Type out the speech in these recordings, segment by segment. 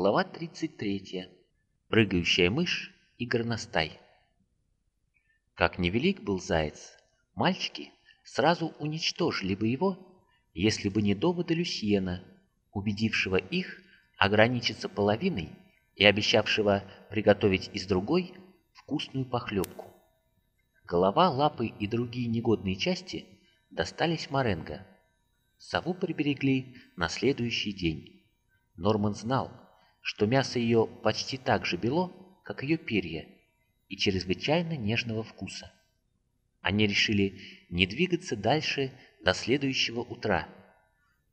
Глава 33. Прыгающая мышь и горностай. Как невелик был заяц, мальчики сразу уничтожили бы его, если бы не доводы Люсьена, убедившего их ограничиться половиной и обещавшего приготовить из другой вкусную похлебку. Голова, лапы и другие негодные части достались Маренго. Сову приберегли на следующий день. Норман знал, что мясо ее почти так же бело, как ее перья, и чрезвычайно нежного вкуса. Они решили не двигаться дальше до следующего утра,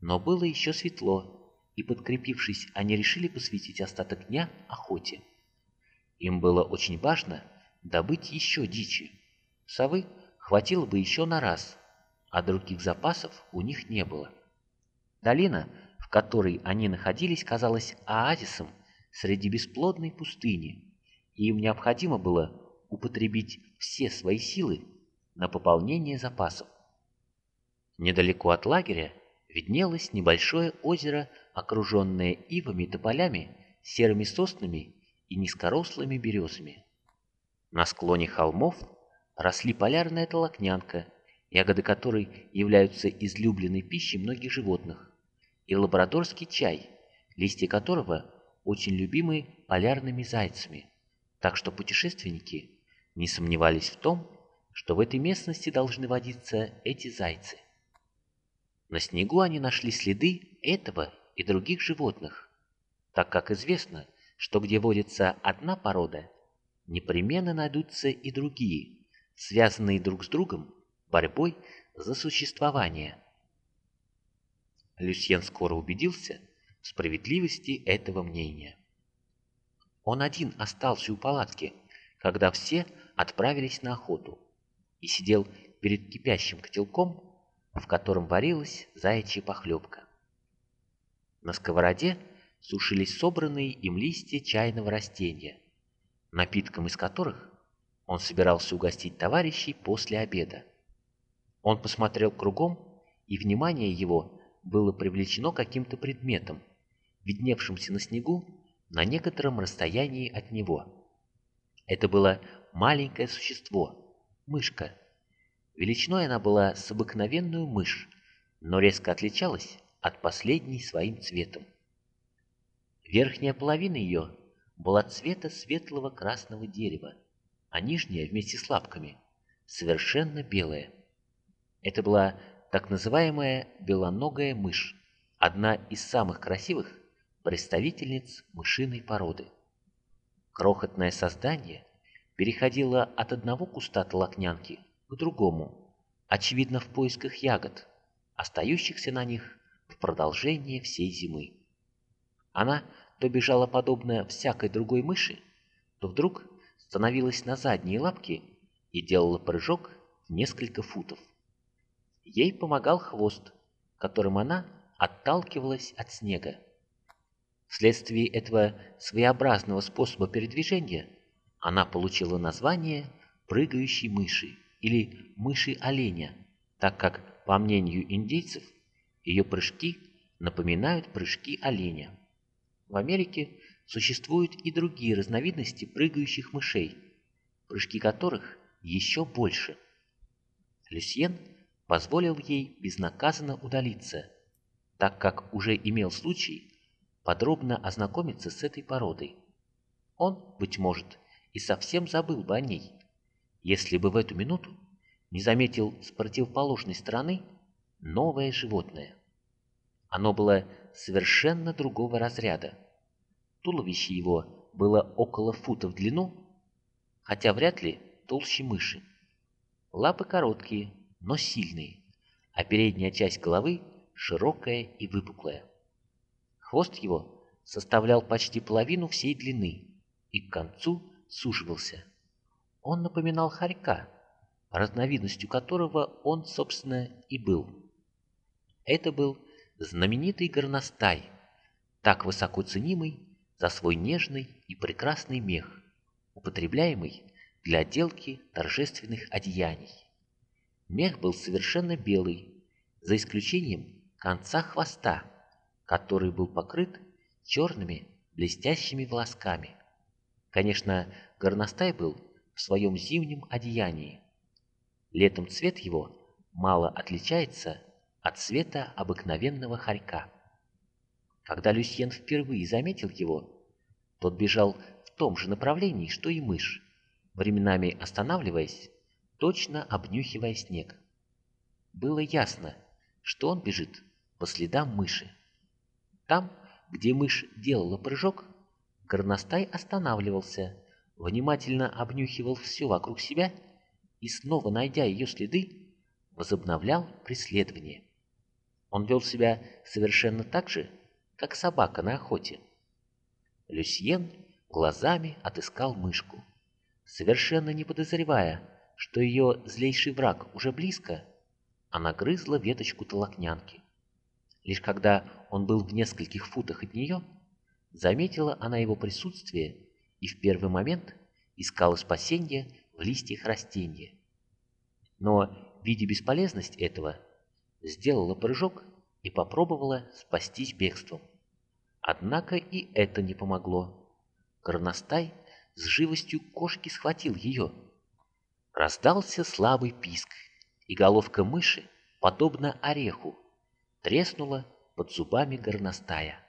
но было еще светло, и, подкрепившись, они решили посвятить остаток дня охоте. Им было очень важно добыть еще дичи. Совы хватило бы еще на раз, а других запасов у них не было. Долина, которой они находились, казалась оазисом среди бесплодной пустыни, и им необходимо было употребить все свои силы на пополнение запасов. Недалеко от лагеря виднелось небольшое озеро, окруженное ивами, тополями, серыми соснами и низкорослыми березами. На склоне холмов росли полярная толокнянка, ягоды которой являются излюбленной пищей многих животных, и лабрадорский чай, листья которого очень любимы полярными зайцами, так что путешественники не сомневались в том, что в этой местности должны водиться эти зайцы. На снегу они нашли следы этого и других животных, так как известно, что где водится одна порода, непременно найдутся и другие, связанные друг с другом борьбой за существование. Люсьен скоро убедился в справедливости этого мнения. Он один остался у палатки, когда все отправились на охоту, и сидел перед кипящим котелком, в котором варилась заячья похлебка. На сковороде сушились собранные им листья чайного растения, напитком из которых он собирался угостить товарищей после обеда. Он посмотрел кругом, и внимание его было привлечено каким-то предметом, видневшимся на снегу на некотором расстоянии от него. Это было маленькое существо, мышка, Величиной она была с обыкновенную мышь, но резко отличалась от последней своим цветом. Верхняя половина ее была цвета светлого красного дерева, а нижняя вместе с лапками совершенно белая. Это была так называемая белоногая мышь, одна из самых красивых представительниц мышиной породы. Крохотное создание переходило от одного куста толокнянки к другому, очевидно в поисках ягод, остающихся на них в продолжение всей зимы. Она то бежала подобно всякой другой мыши, то вдруг становилась на задние лапки и делала прыжок в несколько футов. Ей помогал хвост, которым она отталкивалась от снега. Вследствие этого своеобразного способа передвижения она получила название прыгающей мыши или мыши-оленя, так как, по мнению индейцев, ее прыжки напоминают прыжки оленя. В Америке существуют и другие разновидности прыгающих мышей, прыжки которых еще больше. Люсьен позволил ей безнаказанно удалиться, так как уже имел случай подробно ознакомиться с этой породой. Он, быть может, и совсем забыл бы о ней, если бы в эту минуту не заметил с противоположной стороны новое животное. Оно было совершенно другого разряда. Туловище его было около фута в длину, хотя вряд ли толще мыши. Лапы короткие, но сильные, а передняя часть головы широкая и выпуклая. Хвост его составлял почти половину всей длины и к концу суживался. Он напоминал хорька, разновидностью которого он, собственно, и был. Это был знаменитый горностай, так высоко ценимый за свой нежный и прекрасный мех, употребляемый для отделки торжественных одеяний. Мех был совершенно белый, за исключением конца хвоста, который был покрыт черными блестящими волосками. Конечно, горностай был в своем зимнем одеянии. Летом цвет его мало отличается от цвета обыкновенного хорька. Когда Люсьен впервые заметил его, тот бежал в том же направлении, что и мышь, временами останавливаясь, точно обнюхивая снег. Было ясно, что он бежит по следам мыши. Там, где мышь делала прыжок, горностай останавливался, внимательно обнюхивал все вокруг себя и, снова найдя ее следы, возобновлял преследование. Он вел себя совершенно так же, как собака на охоте. Люсьен глазами отыскал мышку. Совершенно не подозревая, что ее злейший враг уже близко, она грызла веточку толокнянки. Лишь когда он был в нескольких футах от нее, заметила она его присутствие и в первый момент искала спасения в листьях растения. Но, видя бесполезность этого, сделала прыжок и попробовала спастись бегством. Однако и это не помогло. Горностай с живостью кошки схватил ее. Раздался слабый писк, и головка мыши, подобно ореху, треснула под зубами горностая.